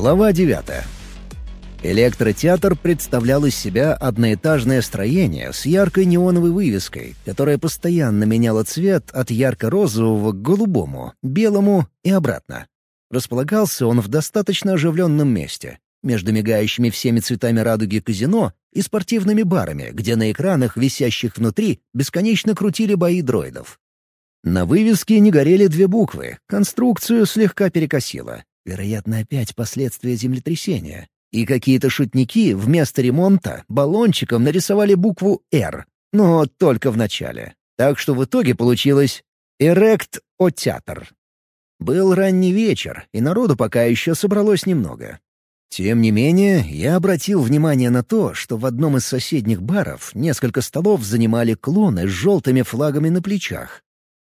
Глава 9. Электротеатр представлял из себя одноэтажное строение с яркой неоновой вывеской, которая постоянно меняла цвет от ярко-розового к голубому, белому и обратно. Располагался он в достаточно оживленном месте, между мигающими всеми цветами радуги казино и спортивными барами, где на экранах, висящих внутри, бесконечно крутили бои дроидов. На вывеске не горели две буквы, конструкцию слегка перекосило. Вероятно, опять последствия землетрясения. И какие-то шутники вместо ремонта баллончиком нарисовали букву «Р», но только в начале. Так что в итоге получилось «Эрект Отеатр». Был ранний вечер, и народу пока еще собралось немного. Тем не менее, я обратил внимание на то, что в одном из соседних баров несколько столов занимали клоны с желтыми флагами на плечах.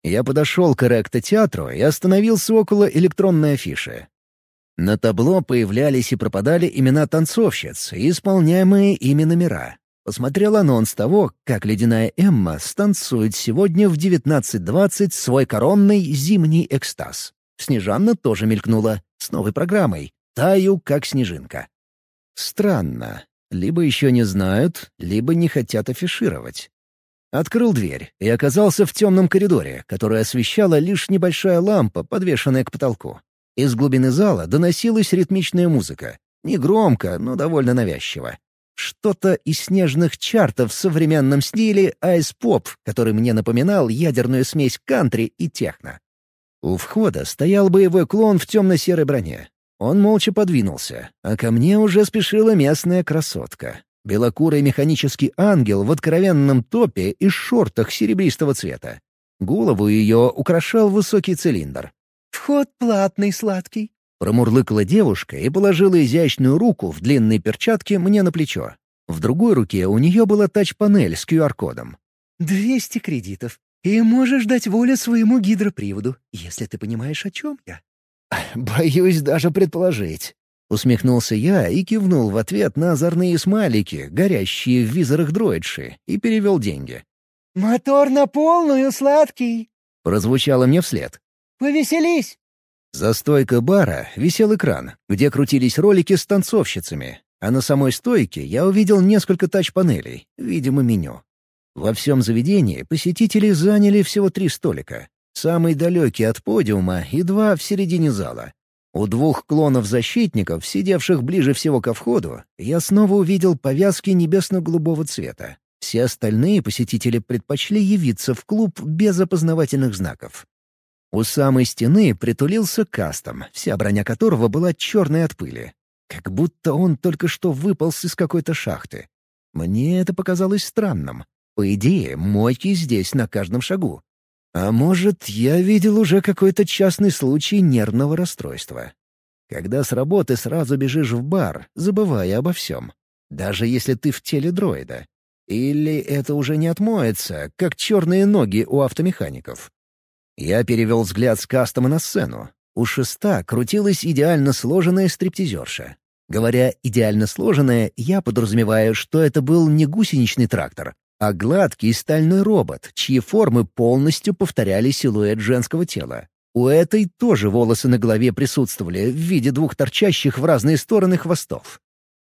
Я подошел к эректо-театру и остановился около электронной афиши. На табло появлялись и пропадали имена танцовщиц и исполняемые ими номера. Посмотрел анонс того, как ледяная Эмма станцует сегодня в 19.20 свой коронный зимний экстаз. Снежанна тоже мелькнула, с новой программой «Таю, как снежинка». Странно. Либо еще не знают, либо не хотят афишировать. Открыл дверь и оказался в темном коридоре, который освещала лишь небольшая лампа, подвешенная к потолку. Из глубины зала доносилась ритмичная музыка. Негромко, но довольно навязчиво. Что-то из снежных чартов в современном стиле айс-поп, который мне напоминал ядерную смесь кантри и техно. У входа стоял боевой клон в темно-серой броне. Он молча подвинулся, а ко мне уже спешила местная красотка. Белокурый механический ангел в откровенном топе и шортах серебристого цвета. Голову ее украшал высокий цилиндр. «Вход платный, сладкий», — промурлыкала девушка и положила изящную руку в длинной перчатке мне на плечо. В другой руке у нее была тач-панель с QR-кодом. «Двести кредитов. И можешь дать волю своему гидроприводу, если ты понимаешь, о чем я». «Боюсь даже предположить». Усмехнулся я и кивнул в ответ на озорные смайлики, горящие в визорах дроидши, и перевел деньги. «Мотор на полную, сладкий!» Прозвучало мне вслед. Повеселись!» За стойкой бара висел экран, где крутились ролики с танцовщицами, а на самой стойке я увидел несколько тач-панелей, видимо, меню. Во всем заведении посетители заняли всего три столика. Самый далекий от подиума и два в середине зала. У двух клонов-защитников, сидевших ближе всего ко входу, я снова увидел повязки небесно-голубого цвета. Все остальные посетители предпочли явиться в клуб без опознавательных знаков. У самой стены притулился кастом, вся броня которого была черной от пыли. Как будто он только что выполз из какой-то шахты. Мне это показалось странным. По идее, мойки здесь на каждом шагу. А может, я видел уже какой-то частный случай нервного расстройства. Когда с работы сразу бежишь в бар, забывая обо всем. Даже если ты в теле дроида. Или это уже не отмоется, как черные ноги у автомехаников. Я перевел взгляд с кастома на сцену. У шеста крутилась идеально сложенная стриптизерша. Говоря «идеально сложенная», я подразумеваю, что это был не гусеничный трактор, а гладкий стальной робот, чьи формы полностью повторяли силуэт женского тела. У этой тоже волосы на голове присутствовали в виде двух торчащих в разные стороны хвостов.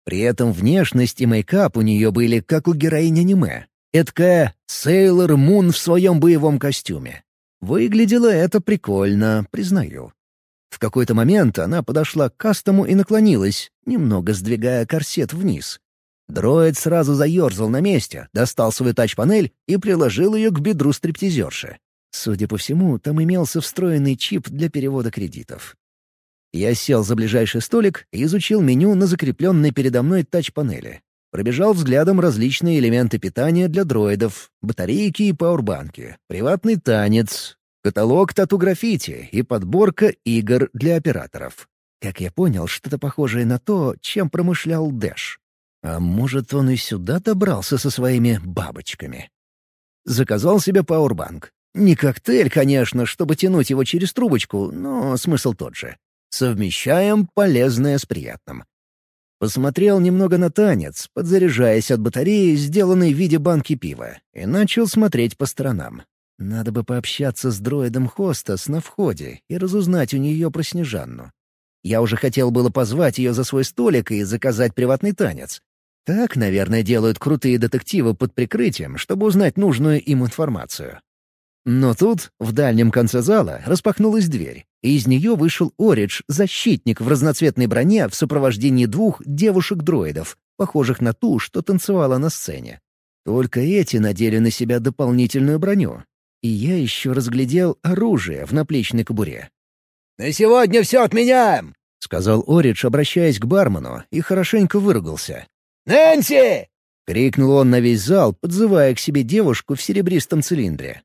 При этом внешность и мейкап у нее были как у героини аниме. Эдакая Сейлор Мун в своем боевом костюме. Выглядело это прикольно, признаю. В какой-то момент она подошла к кастому и наклонилась, немного сдвигая корсет вниз. Дроид сразу заерзал на месте, достал свою тач-панель и приложил ее к бедру стриптизерши. Судя по всему, там имелся встроенный чип для перевода кредитов. Я сел за ближайший столик и изучил меню на закрепленной передо мной тач-панели. Пробежал взглядом различные элементы питания для дроидов, батарейки и пауэрбанки, приватный танец, каталог тату-граффити и подборка игр для операторов. Как я понял, что-то похожее на то, чем промышлял Дэш. А может, он и сюда добрался со своими бабочками? Заказал себе пауэрбанк. Не коктейль, конечно, чтобы тянуть его через трубочку, но смысл тот же. Совмещаем полезное с приятным. Посмотрел немного на танец, подзаряжаясь от батареи, сделанной в виде банки пива, и начал смотреть по сторонам. Надо бы пообщаться с дроидом Хостас на входе и разузнать у нее про Снежанну. Я уже хотел было позвать ее за свой столик и заказать приватный танец. Так, наверное, делают крутые детективы под прикрытием, чтобы узнать нужную им информацию. Но тут, в дальнем конце зала, распахнулась дверь, и из нее вышел Оридж, защитник в разноцветной броне в сопровождении двух девушек-дроидов, похожих на ту, что танцевала на сцене. Только эти надели на себя дополнительную броню. И я еще разглядел оружие в наплечной кобуре. «На сегодня все отменяем!» — сказал Оридж, обращаясь к бармену, и хорошенько выругался. «Нэнси!» — крикнул он на весь зал, подзывая к себе девушку в серебристом цилиндре.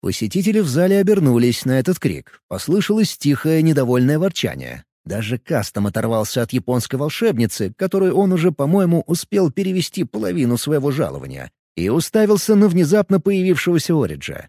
Посетители в зале обернулись на этот крик. Послышалось тихое недовольное ворчание. Даже Кастом оторвался от японской волшебницы, которую он уже, по-моему, успел перевести половину своего жалования, и уставился на внезапно появившегося Ориджа.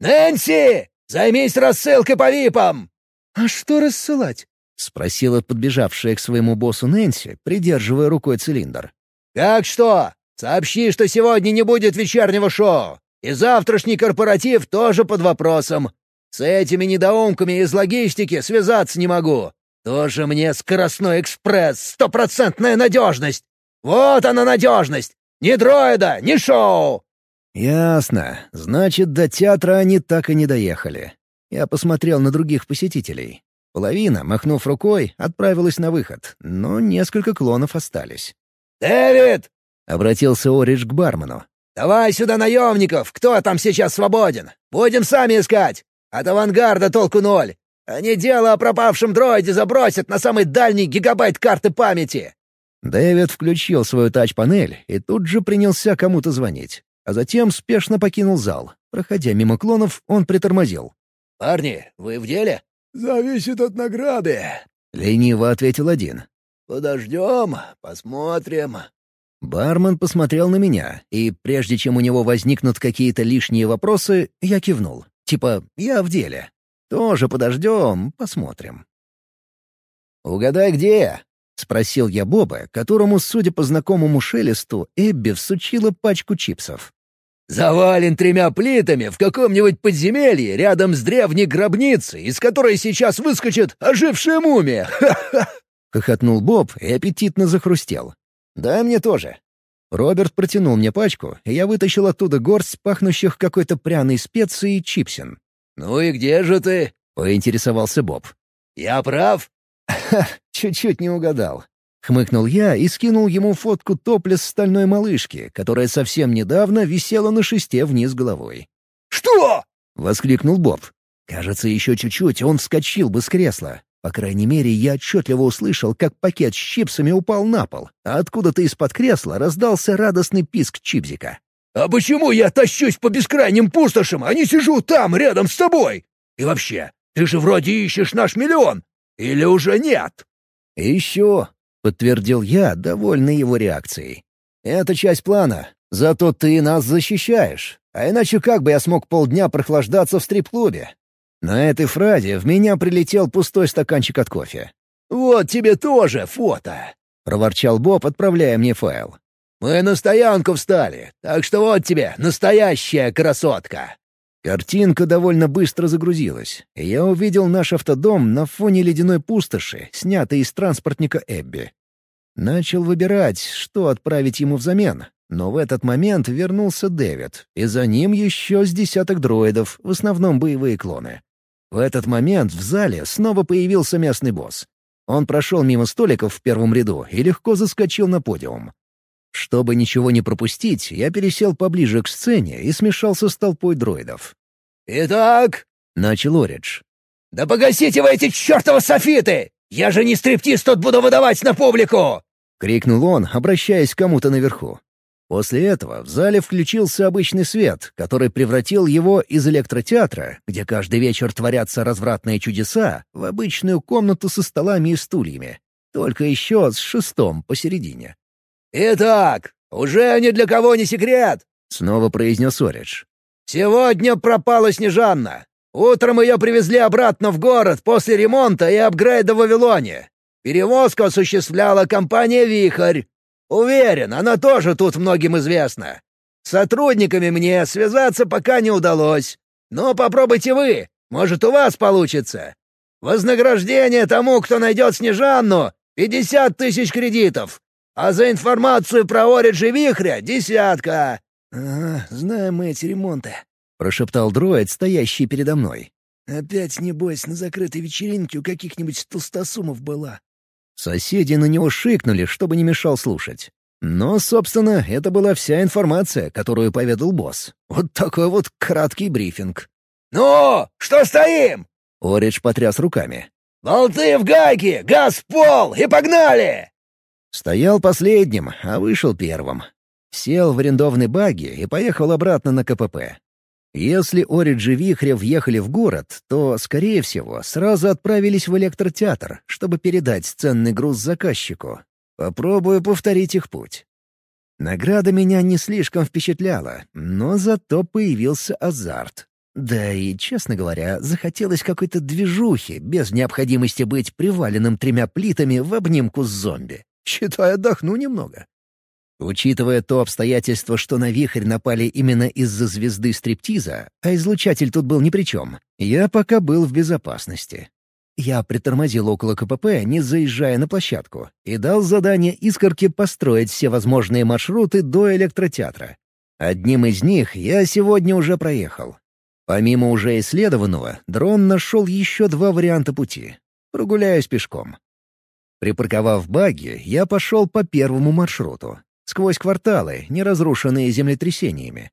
«Нэнси! Займись рассылкой по випам!» «А что рассылать?» — спросила подбежавшая к своему боссу Нэнси, придерживая рукой цилиндр. «Как что? Сообщи, что сегодня не будет вечернего шоу. И завтрашний корпоратив тоже под вопросом. С этими недоумками из логистики связаться не могу. Тоже мне скоростной экспресс, стопроцентная надежность. Вот она надежность! Ни дроида, ни шоу!» «Ясно. Значит, до театра они так и не доехали». Я посмотрел на других посетителей. Половина, махнув рукой, отправилась на выход, но несколько клонов остались. «Дэвид!» — обратился Оридж к бармену. «Давай сюда наемников! Кто там сейчас свободен? Будем сами искать! От авангарда толку ноль! Они дело о пропавшем дроиде забросят на самый дальний гигабайт карты памяти!» Дэвид включил свою тач-панель и тут же принялся кому-то звонить, а затем спешно покинул зал. Проходя мимо клонов, он притормозил. «Парни, вы в деле?» «Зависит от награды», — лениво ответил один. «Подождем, посмотрим». Бармен посмотрел на меня, и прежде чем у него возникнут какие-то лишние вопросы, я кивнул. Типа, я в деле. Тоже подождем, посмотрим. «Угадай, где я?» — спросил я Боба, которому, судя по знакомому шелесту, Эбби всучила пачку чипсов. «Завален тремя плитами в каком-нибудь подземелье рядом с древней гробницей, из которой сейчас выскочит ожившая мумия! Ха-ха!» — хохотнул Боб и аппетитно захрустел. «Дай мне тоже». Роберт протянул мне пачку, и я вытащил оттуда горсть пахнущих какой-то пряной специей чипсин. «Ну и где же ты?» — поинтересовался Боб. «Я прав?» «Ха, чуть-чуть не угадал». Хмыкнул я и скинул ему фотку топлес стальной малышки, которая совсем недавно висела на шесте вниз головой. «Что?» — воскликнул Боб. Кажется, еще чуть-чуть он вскочил бы с кресла. По крайней мере, я отчетливо услышал, как пакет с чипсами упал на пол, а откуда-то из-под кресла раздался радостный писк чипзика. «А почему я тащусь по бескрайним пустошам, а не сижу там, рядом с тобой? И вообще, ты же вроде ищешь наш миллион. Или уже нет?» «Еще», — подтвердил я, довольный его реакцией. «Это часть плана. Зато ты нас защищаешь. А иначе как бы я смог полдня прохлаждаться в стрип-клубе? На этой фразе в меня прилетел пустой стаканчик от кофе. «Вот тебе тоже фото!» — проворчал Боб, отправляя мне файл. «Мы на стоянку встали, так что вот тебе настоящая красотка!» Картинка довольно быстро загрузилась, и я увидел наш автодом на фоне ледяной пустоши, снятый из транспортника Эбби. Начал выбирать, что отправить ему взамен, но в этот момент вернулся Дэвид, и за ним еще с десяток дроидов, в основном боевые клоны. В этот момент в зале снова появился местный босс. Он прошел мимо столиков в первом ряду и легко заскочил на подиум. Чтобы ничего не пропустить, я пересел поближе к сцене и смешался с толпой дроидов. «Итак...» — начал Оридж. «Да погасите вы эти чертовы софиты! Я же не стриптиз тут буду выдавать на публику!» — крикнул он, обращаясь к кому-то наверху. После этого в зале включился обычный свет, который превратил его из электротеатра, где каждый вечер творятся развратные чудеса, в обычную комнату со столами и стульями. Только еще с шестом посередине. «Итак, уже ни для кого не секрет!» — снова произнес Оридж. «Сегодня пропала Снежанна. Утром ее привезли обратно в город после ремонта и апгрейда в Вавилоне. Перевозку осуществляла компания «Вихрь», Уверен, она тоже тут многим известна. С сотрудниками мне связаться пока не удалось. Но попробуйте вы, может, у вас получится. Вознаграждение тому, кто найдет Снежанну — пятьдесят тысяч кредитов, а за информацию про Ориджи Вихря — десятка». «А, знаем мы эти ремонты», — прошептал дроид, стоящий передо мной. «Опять, небось, на закрытой вечеринке у каких-нибудь толстосумов была». Соседи на него шикнули, чтобы не мешал слушать. Но, собственно, это была вся информация, которую поведал босс. Вот такой вот краткий брифинг. «Ну, что стоим?» Оридж потряс руками. «Болты в гайки, газ в пол и погнали!» Стоял последним, а вышел первым. Сел в арендованный багги и поехал обратно на КПП. Если Ориджи Вихря въехали в город, то, скорее всего, сразу отправились в электротеатр, чтобы передать ценный груз заказчику. Попробую повторить их путь. Награда меня не слишком впечатляла, но зато появился азарт. Да и, честно говоря, захотелось какой-то движухи, без необходимости быть приваленным тремя плитами в обнимку с зомби. Считай, отдохну немного. Учитывая то обстоятельство, что на вихрь напали именно из-за звезды стриптиза, а излучатель тут был ни при чем, я пока был в безопасности. Я притормозил около КПП, не заезжая на площадку, и дал задание «Искорке» построить все возможные маршруты до электротеатра. Одним из них я сегодня уже проехал. Помимо уже исследованного, дрон нашел еще два варианта пути. Прогуляюсь пешком. Припарковав багги, я пошел по первому маршруту сквозь кварталы, не разрушенные землетрясениями.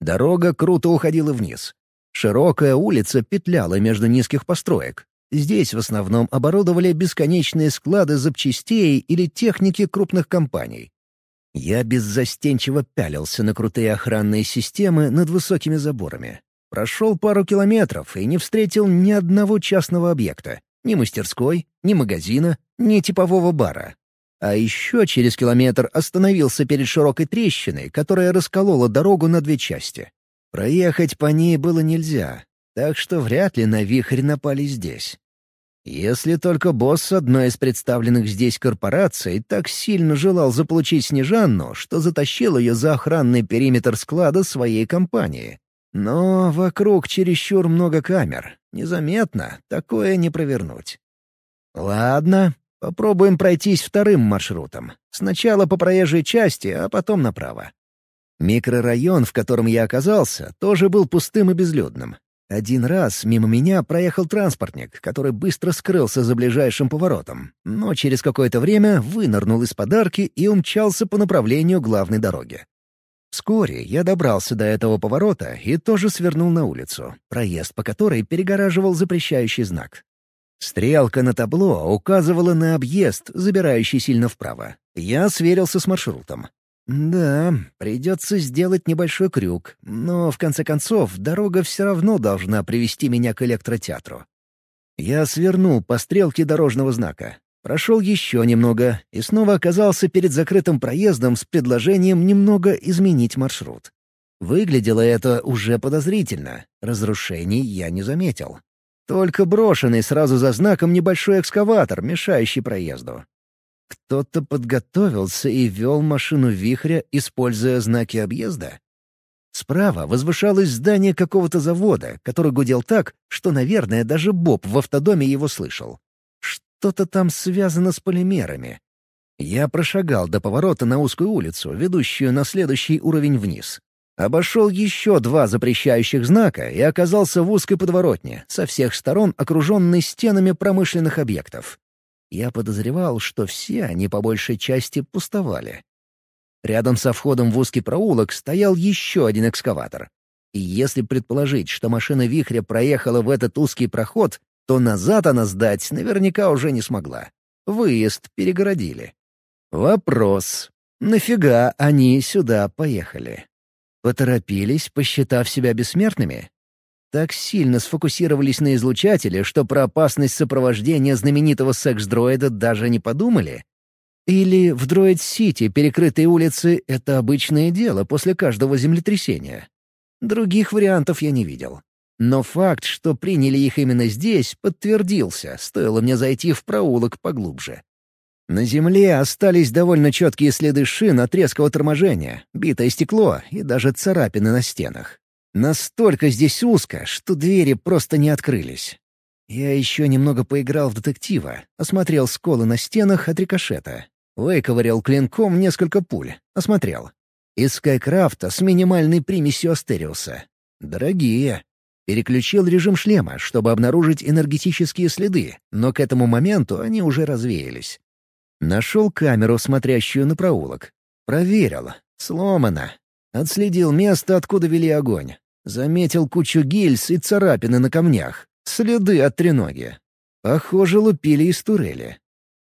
Дорога круто уходила вниз. Широкая улица петляла между низких построек. Здесь в основном оборудовали бесконечные склады запчастей или техники крупных компаний. Я беззастенчиво пялился на крутые охранные системы над высокими заборами. Прошел пару километров и не встретил ни одного частного объекта. Ни мастерской, ни магазина, ни типового бара. А еще через километр остановился перед широкой трещиной, которая расколола дорогу на две части. Проехать по ней было нельзя, так что вряд ли на вихрь напали здесь. Если только босс одной из представленных здесь корпораций так сильно желал заполучить Снежанну, что затащил ее за охранный периметр склада своей компании. Но вокруг чересчур много камер. Незаметно такое не провернуть. Ладно, Попробуем пройтись вторым маршрутом. Сначала по проезжей части, а потом направо. Микрорайон, в котором я оказался, тоже был пустым и безлюдным. Один раз мимо меня проехал транспортник, который быстро скрылся за ближайшим поворотом, но через какое-то время вынырнул из подарки и умчался по направлению главной дороги. Вскоре я добрался до этого поворота и тоже свернул на улицу, проезд по которой перегораживал запрещающий знак. Стрелка на табло указывала на объезд, забирающий сильно вправо. Я сверился с маршрутом. Да, придется сделать небольшой крюк, но, в конце концов, дорога все равно должна привести меня к электротеатру. Я свернул по стрелке дорожного знака. Прошел еще немного и снова оказался перед закрытым проездом с предложением немного изменить маршрут. Выглядело это уже подозрительно. Разрушений я не заметил. Только брошенный сразу за знаком небольшой экскаватор, мешающий проезду. Кто-то подготовился и вел машину вихря, используя знаки объезда? Справа возвышалось здание какого-то завода, который гудел так, что, наверное, даже Боб в автодоме его слышал. Что-то там связано с полимерами. Я прошагал до поворота на узкую улицу, ведущую на следующий уровень вниз. Обошел еще два запрещающих знака и оказался в узкой подворотне, со всех сторон окруженной стенами промышленных объектов. Я подозревал, что все они по большей части пустовали. Рядом со входом в узкий проулок стоял еще один экскаватор. И если предположить, что машина вихря проехала в этот узкий проход, то назад она сдать наверняка уже не смогла. Выезд перегородили. Вопрос. Нафига они сюда поехали? Поторопились, посчитав себя бессмертными? Так сильно сфокусировались на излучателе, что про опасность сопровождения знаменитого секс-дроида даже не подумали? Или в Дроид-Сити перекрытые улицы — это обычное дело после каждого землетрясения? Других вариантов я не видел. Но факт, что приняли их именно здесь, подтвердился, стоило мне зайти в проулок поглубже. На земле остались довольно четкие следы шин от резкого торможения, битое стекло и даже царапины на стенах. Настолько здесь узко, что двери просто не открылись. Я еще немного поиграл в детектива, осмотрел сколы на стенах от рикошета. Выковырял клинком несколько пуль, осмотрел. Из Скайкрафта с минимальной примесью Астериуса. Дорогие. Переключил режим шлема, чтобы обнаружить энергетические следы, но к этому моменту они уже развеялись. Нашел камеру, смотрящую на проулок. Проверил. Сломано. Отследил место, откуда вели огонь. Заметил кучу гильз и царапины на камнях. Следы от треноги. Похоже, лупили из турели.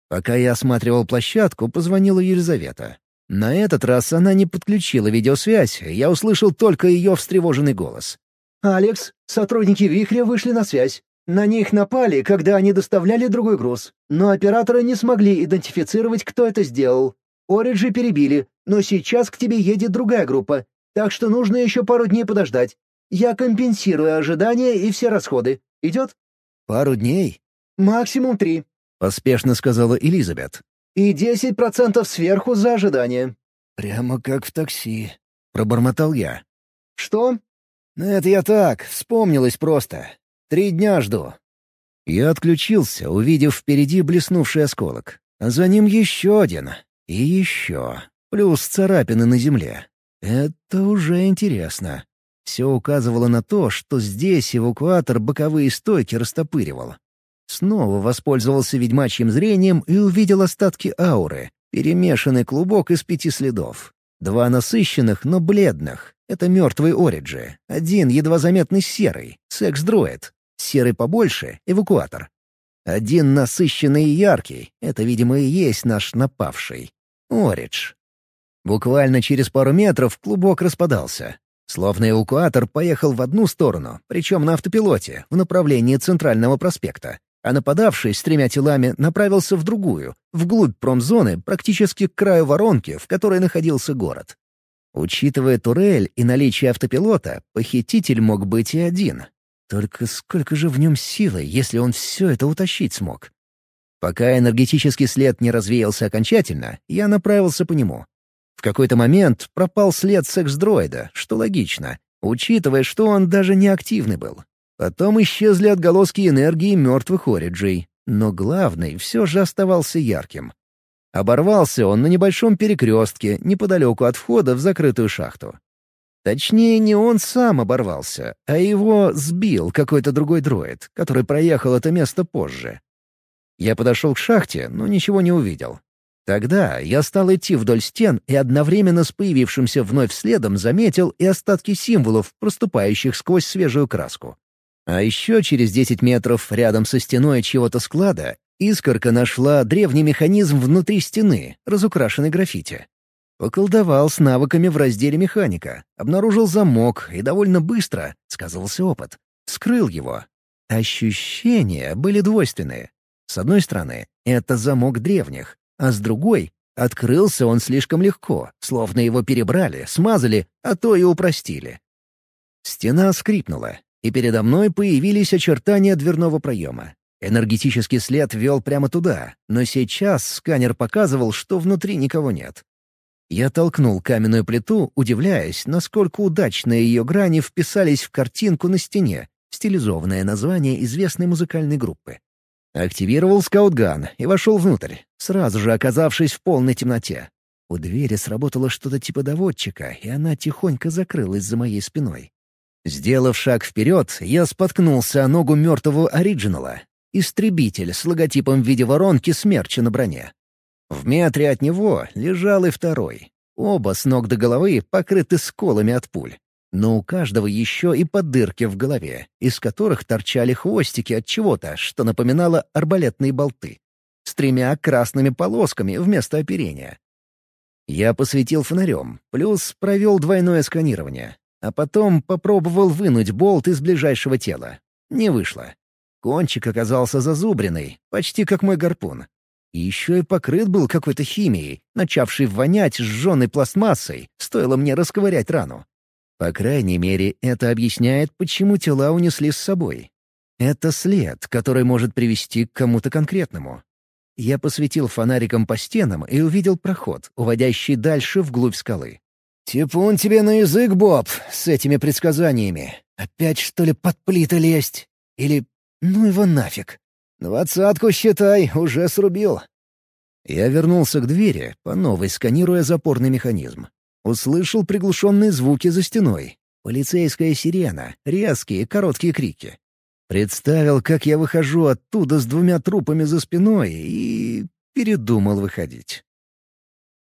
Пока я осматривал площадку, позвонила Елизавета. На этот раз она не подключила видеосвязь, я услышал только ее встревоженный голос. «Алекс, сотрудники «Вихря» вышли на связь. На них напали, когда они доставляли другой груз, но операторы не смогли идентифицировать, кто это сделал. Ориджи перебили, но сейчас к тебе едет другая группа, так что нужно еще пару дней подождать. Я компенсирую ожидания и все расходы. Идет?» «Пару дней?» «Максимум три», — поспешно сказала Элизабет. И десять процентов сверху за ожидание». «Прямо как в такси», — пробормотал я. «Что?» «Это я так, вспомнилось просто. Три дня жду». Я отключился, увидев впереди блеснувший осколок. А за ним еще один. И еще. Плюс царапины на земле. Это уже интересно. Все указывало на то, что здесь эвакуатор боковые стойки растопыривал. Снова воспользовался ведьмачьим зрением и увидел остатки ауры, перемешанный клубок из пяти следов. Два насыщенных, но бледных. Это мертвый Ориджи. Один едва заметный серый, секс-дроид. Серый побольше — эвакуатор. Один насыщенный и яркий — это, видимо, и есть наш напавший. Оридж. Буквально через пару метров клубок распадался. Словно эвакуатор поехал в одну сторону, причем на автопилоте, в направлении Центрального проспекта а нападавший с тремя телами направился в другую, вглубь промзоны, практически к краю воронки, в которой находился город. Учитывая турель и наличие автопилота, похититель мог быть и один. Только сколько же в нем силы, если он все это утащить смог? Пока энергетический след не развеялся окончательно, я направился по нему. В какой-то момент пропал след секс-дроида, что логично, учитывая, что он даже не активный был. Потом исчезли отголоски энергии мертвых Ориджей, но главный все же оставался ярким. Оборвался он на небольшом перекрестке, неподалеку от входа в закрытую шахту. Точнее, не он сам оборвался, а его сбил какой-то другой дроид, который проехал это место позже. Я подошел к шахте, но ничего не увидел. Тогда я стал идти вдоль стен и одновременно с появившимся вновь следом заметил и остатки символов, проступающих сквозь свежую краску. А еще через 10 метров рядом со стеной чего-то склада искорка нашла древний механизм внутри стены, разукрашенный граффити. Поколдовал с навыками в разделе «Механика», обнаружил замок и довольно быстро, сказывался опыт, скрыл его. Ощущения были двойственные. С одной стороны, это замок древних, а с другой — открылся он слишком легко, словно его перебрали, смазали, а то и упростили. Стена скрипнула, и передо мной появились очертания дверного проема. Энергетический след вел прямо туда, но сейчас сканер показывал, что внутри никого нет. Я толкнул каменную плиту, удивляясь, насколько удачно ее грани вписались в картинку на стене, стилизованное название известной музыкальной группы. Активировал скаутган и вошел внутрь, сразу же оказавшись в полной темноте. У двери сработало что-то типа доводчика, и она тихонько закрылась за моей спиной. Сделав шаг вперед, я споткнулся о ногу мертвого оригинала. Истребитель с логотипом в виде воронки смерча на броне. В метре от него лежал и второй. Оба с ног до головы покрыты сколами от пуль. Но у каждого еще и поддырки в голове, из которых торчали хвостики от чего-то, что напоминало арбалетные болты. С тремя красными полосками вместо оперения. Я посветил фонарем, плюс провел двойное сканирование. А потом попробовал вынуть болт из ближайшего тела. Не вышло. Кончик оказался зазубренный, почти как мой гарпун. И еще и покрыт был какой-то химией, начавшей вонять сжженной пластмассой, стоило мне расковырять рану. По крайней мере, это объясняет, почему тела унесли с собой. Это след, который может привести к кому-то конкретному. Я посветил фонариком по стенам и увидел проход, уводящий дальше вглубь скалы. «Типун тебе на язык, Боб, с этими предсказаниями. Опять, что ли, под плиты лезть? Или Ну его нафиг. Двадцатку, считай, уже срубил. Я вернулся к двери, по новой сканируя запорный механизм. Услышал приглушенные звуки за стеной. Полицейская сирена, резкие, короткие крики. Представил, как я выхожу оттуда с двумя трупами за спиной и передумал выходить.